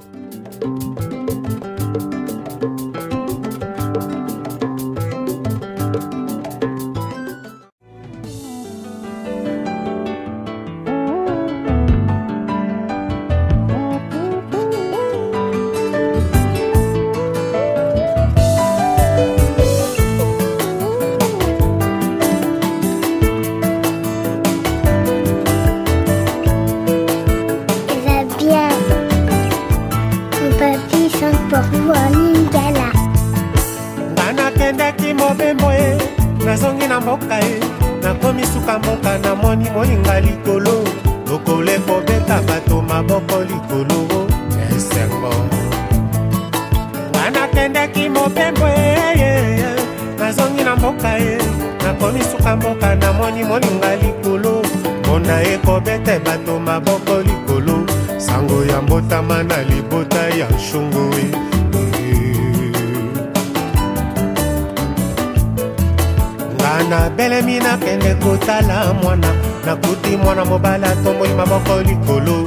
Thank you mpoku oningela nga nakendaki mobembo ye nazongi na mboka ye nakomi suka mboka namoni molinga likolo lokolo ekobeta bato maboko likolo esengo nga nakendaki mobembo ye nazongi na mboka ye nakomi suka mboka namoni molinga likolo mpona ekobeta bato maboko likolo sango ya mbotama na libota ya nshongo nga nabelemi nakende kotala mwana nakuti mwana mobala tomboli maboko likolo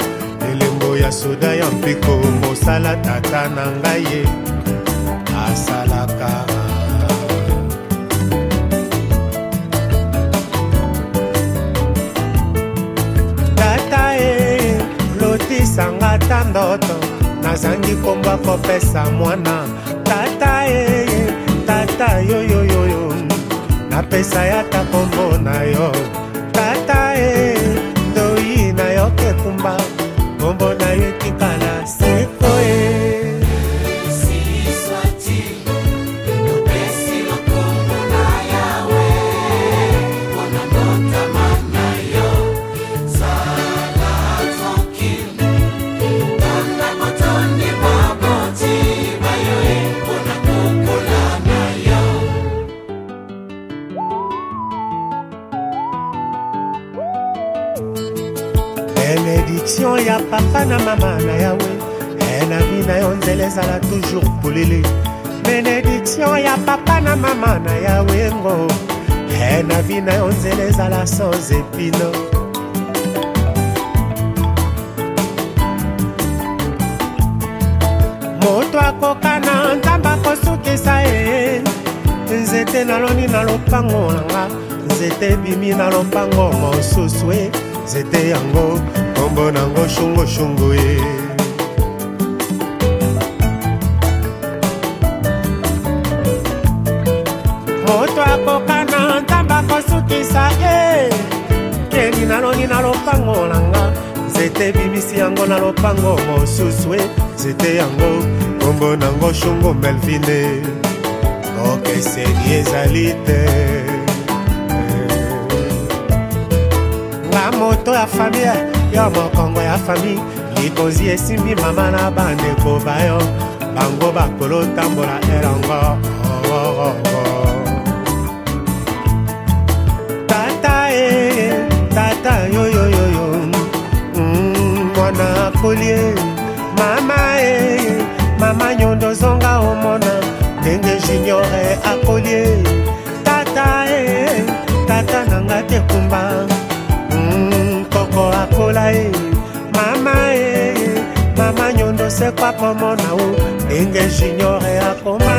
elembo ya soda ya mpiko mosala tata na ngai ye asalaka ndoto nazangi kombo akopesa mwana tata ye tata yoyoyoyo napesa yata kombo na yo tata ye doyi na yo kekumba bénédiction ya papa na mama na yawe enami na yo nzela ezala toujours polele bénédiction ya papa na mama na yawe ngo enami na yo nzela ezala sans épino moto akoka na nzambe akosukisa ye nzete naloni na lopango nanga nzete ebimi na lopango mosusu e nzete yango nkombo nango shungushungu ye moto akoka na nzamba kosukisa ye keni nalongi na lopango nanga nzete bimisi yango na lopango mosusu e nzete yango nkombo nango shungu melvine okeseni ezali te nga moto ya fami yo mokongo ya fami likonzi esimbi mama na bandeko bayo bango bakolotambola elongo oh, oh, oh, oh, tata e tata yoyoyoyo mm, mwana mm, kolie mama e nasekwa komona o ndenge junior akoma